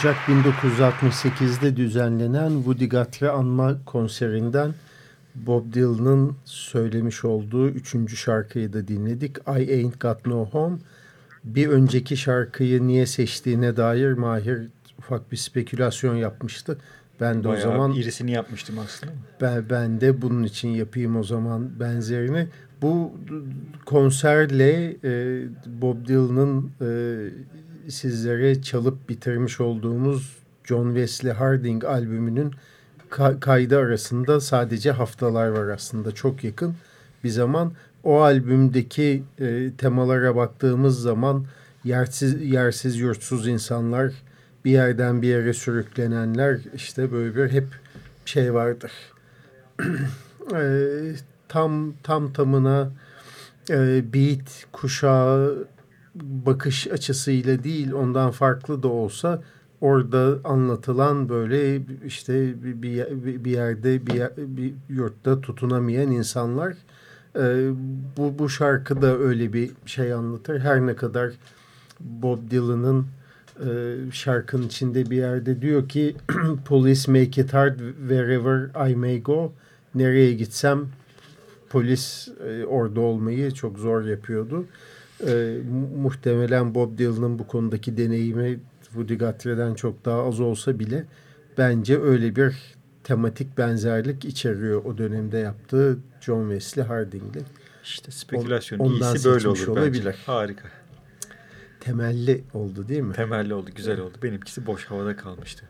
Ocak 1968'de düzenlenen Woody Guthrie anma konserinden Bob Dylan'ın söylemiş olduğu üçüncü şarkıyı da dinledik. I Ain't Got No Home. Bir önceki şarkıyı niye seçtiğine dair Mahir ufak bir spekülasyon yapmıştı. Ben de Bayağı o zaman irisini yapmıştım aslında. ben, ben de bunun için yapayım o zaman benzerini. Bu konserle e, Bob Dylan'ın e, sizlere çalıp bitirmiş olduğumuz John Wesley Harding albümünün ka kaydı arasında sadece haftalar var aslında çok yakın bir zaman. O albümdeki e, temalara baktığımız zaman yersiz, yersiz yurtsuz insanlar, bir yerden bir yere sürüklenenler işte böyle bir hep şey vardır. e, tam tam tamına e, beat kuşağı bakış açısıyla değil ondan farklı da olsa orada anlatılan böyle işte bir, bir, yerde bir, bir yurtta tutunamayan insanlar e, bu, bu şarkı da öyle bir şey anlatır. Her ne kadar Bob Dylan'ın e, şarkının içinde bir yerde diyor ki Police make it hard wherever I may go. Nereye gitsem polis e, orada olmayı çok zor yapıyordu. E, muhtemelen Bob Dylan'ın bu konudaki deneyimi Woody Guthrie'den çok daha az olsa bile bence öyle bir tematik benzerlik içeriyor o dönemde yaptığı John Wesley Harding'le. İşte spekülasyon Ondan iyisi böyle olur olabilir. bence. Harika. Temelli oldu değil mi? Temelli oldu, güzel oldu. Benimkisi boş havada kalmıştı.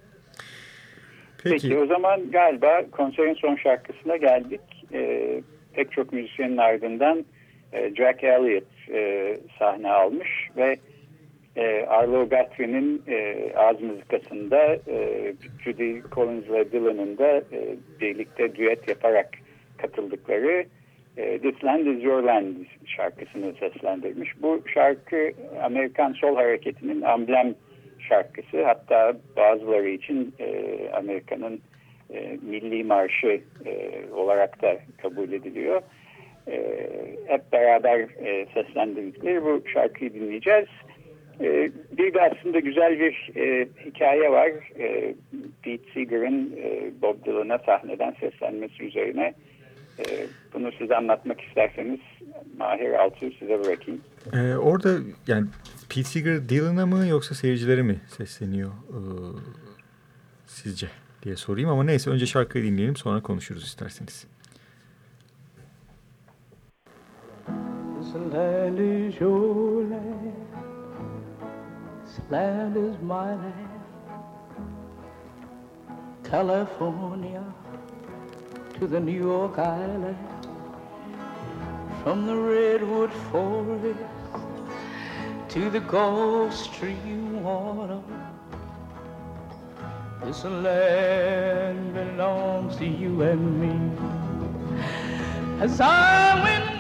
Peki, Peki o zaman galiba konserin son şarkısına geldik. Ee, pek çok müzisyenin ardından e, Jack Elliott e, sahne almış ve e, Arlo Guthrie'nin e, ağız müzikasında e, Judy Collins ve Dylan'ın da e, birlikte düet yaparak katıldıkları e, This Land Is Your Land şarkısını seslendirmiş. Bu şarkı Amerikan Sol Hareketi'nin amblem şarkısı. Hatta bazıları için e, Amerika'nın e, milli marşı e, olarak da kabul ediliyor. E, hep beraber e, seslendirdikleri bu şarkıyı dinleyeceğiz. E, bir de aslında güzel bir e, hikaye var. E, Pete Seeger'ın e, Bob Dylan'a sahneden seslenmesi üzerine. E, bunu size anlatmak isterseniz Mahir Altuğ size bırakayım. Ee, orada yani Pete Seeger Dylan'a mı yoksa seyircilere mi sesleniyor e, sizce diye sorayım ama neyse önce şarkıyı dinleyelim sonra konuşuruz isterseniz. This land is your land. This land is my land. California to the New York Island. From the redwood forest to the Gulf Stream water. This land belongs to you and me. As I went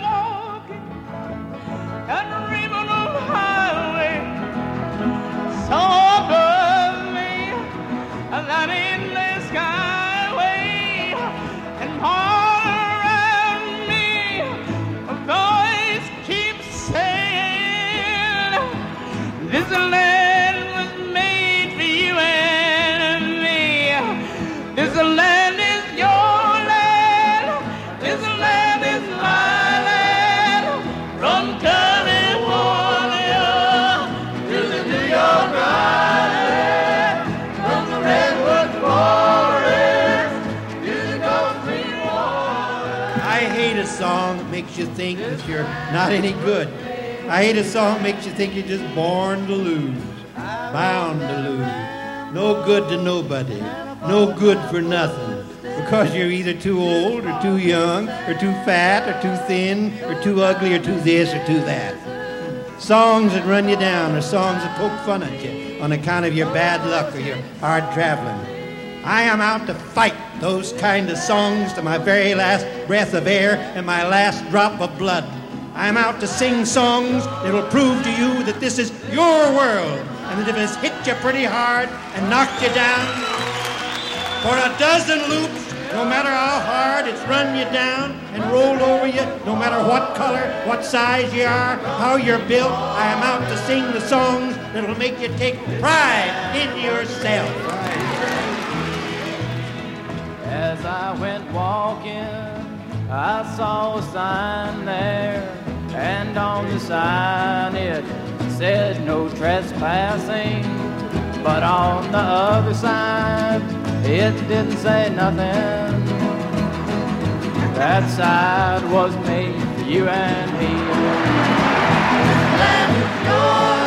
think that you're not any good. I hate a song that makes you think you're just born to lose, bound to lose, no good to nobody, no good for nothing. Because you're either too old or too young or too fat or too thin or too ugly or too this or too that. Songs that run you down or songs that poke fun at you on account of your bad luck or your hard traveling. I am out to fight those kind of songs to my very last breath of air and my last drop of blood. I am out to sing songs that will prove to you that this is your world and that if it's hit you pretty hard and knocked you down for a dozen loops, no matter how hard it's run you down and rolled over you, no matter what color, what size you are, how you're built, I am out to sing the songs that'll make you take pride in yourself. I went walking, I saw a sign there, and on the sign it said no trespassing. But on the other side, it didn't say nothing. That side was made for you and me. Is your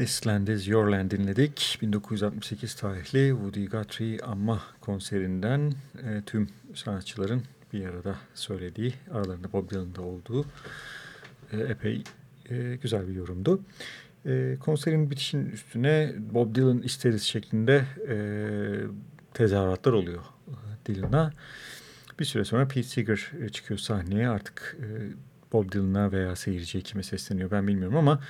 This Land is Your Land dinledik. 1968 tarihli Woody Guthrie Amma konserinden e, tüm sanatçıların bir arada söylediği, aralarında Bob Dylan'da olduğu e, epey e, güzel bir yorumdu. E, konserin bitişinin üstüne Bob Dylan isteriz şeklinde e, tezahüratlar oluyor e, Dylan'a. Bir süre sonra Pete Seeger e, çıkıyor sahneye artık e, Bob Dylan'a veya seyirciye kime sesleniyor ben bilmiyorum ama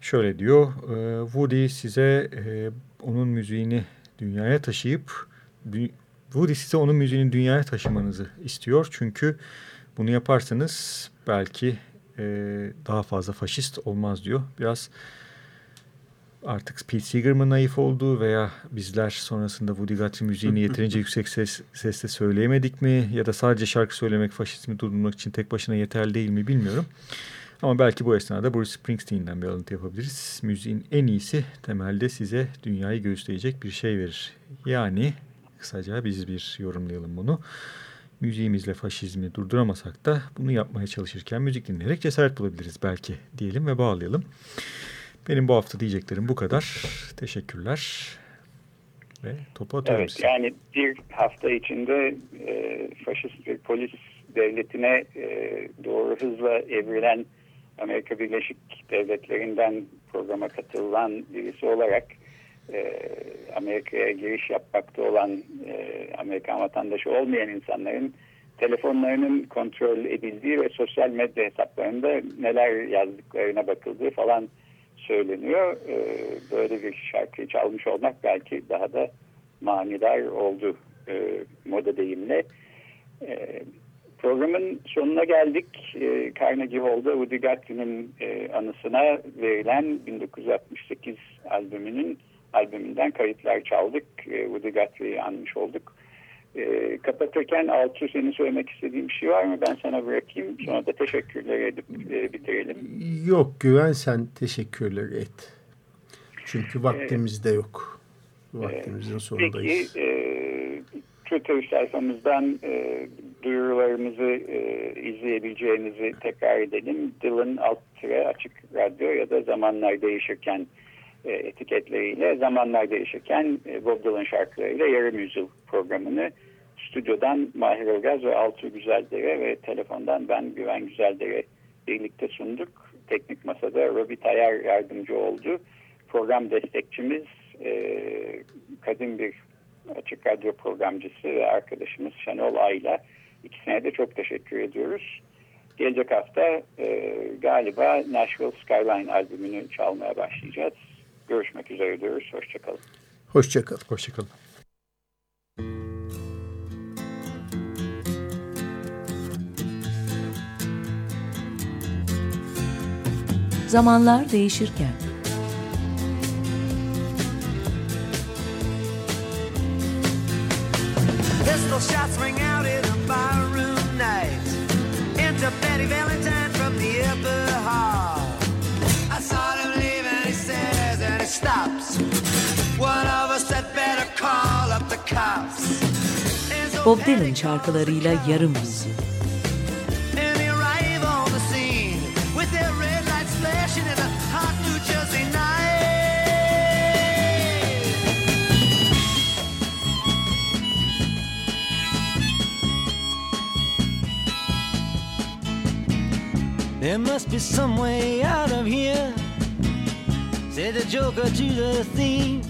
şöyle diyor e, Woody size e, onun müziğini dünyaya taşıyıp Woody size onun müziğini dünyaya taşımanızı istiyor çünkü bunu yaparsanız belki e, daha fazla faşist olmaz diyor. Biraz artık Pete Seeger mı naif oldu veya bizler sonrasında Woody Guthrie müziğini yeterince yüksek ses, sesle söyleyemedik mi ya da sadece şarkı söylemek faşizmi durdurmak için tek başına yeterli değil mi bilmiyorum. Ama belki bu esnada Bruce Springsteen'den bir alıntı yapabiliriz. Müziğin en iyisi temelde size dünyayı gösterecek bir şey verir. Yani kısaca biz bir yorumlayalım bunu. Müziğimizle faşizmi durduramasak da bunu yapmaya çalışırken müzik dinleyerek cesaret bulabiliriz belki diyelim ve bağlayalım. Benim bu hafta diyeceklerim bu kadar. Teşekkürler. Ve topu atıyorum Evet size. yani bir hafta içinde e, faşist bir polis devletine e, doğru hızla evrilen Amerika Birleşik Devletleri'nden programa katılan birisi olarak e, Amerika'ya giriş yapmakta olan e, Amerikan vatandaşı olmayan insanların telefonlarının kontrol edildiği ve sosyal medya hesaplarında neler yazdıklarına bakıldığı falan söyleniyor. E, böyle bir şarkıyı çalmış olmak belki daha da manidar oldu e, moda deyimle. E, programın sonuna geldik. E, Carnegie Hall'da Woody Guthrie'nin e, anısına verilen 1968 albümünün albümünden kayıtlar çaldık. E, Woody Guthrie'yi anmış olduk. E, kapatırken Altu senin söylemek istediğin bir şey var mı? Ben sana bırakayım. Sonra da teşekkürler edip e, bitirelim. Yok Güven sen teşekkürler et. Çünkü vaktimiz de yok. Vaktimizin sonundayız. Peki e, Twitter sayfamızdan e, duyurularımızı e, izleyebileceğinizi tekrar edelim. Dylan alt tire açık radyo ya da zamanlar değişirken e, etiketleriyle zamanlar değişirken e, Bob Dylan şarkılarıyla yarım yüzyıl programını stüdyodan Mahir Ilgaz ve Altuğ Güzeldere ve telefondan ben Güven Güzeldere birlikte sunduk. Teknik masada Robi Tayar yardımcı oldu. Program destekçimiz e, kadın bir açık radyo programcısı ve arkadaşımız Şenol Ayla. İkisine de çok teşekkür ediyoruz. Gelecek hafta e, galiba Nashville Skyline albümünü çalmaya başlayacağız. Görüşmek üzere diyoruz. Hoşçakalın. Hoşçakalın. Hoşçakalın. Zamanlar değişirken Bob Dylan şarkılarıyla yarım yüzyıl. There must be some way out of here, said the joker to the thief.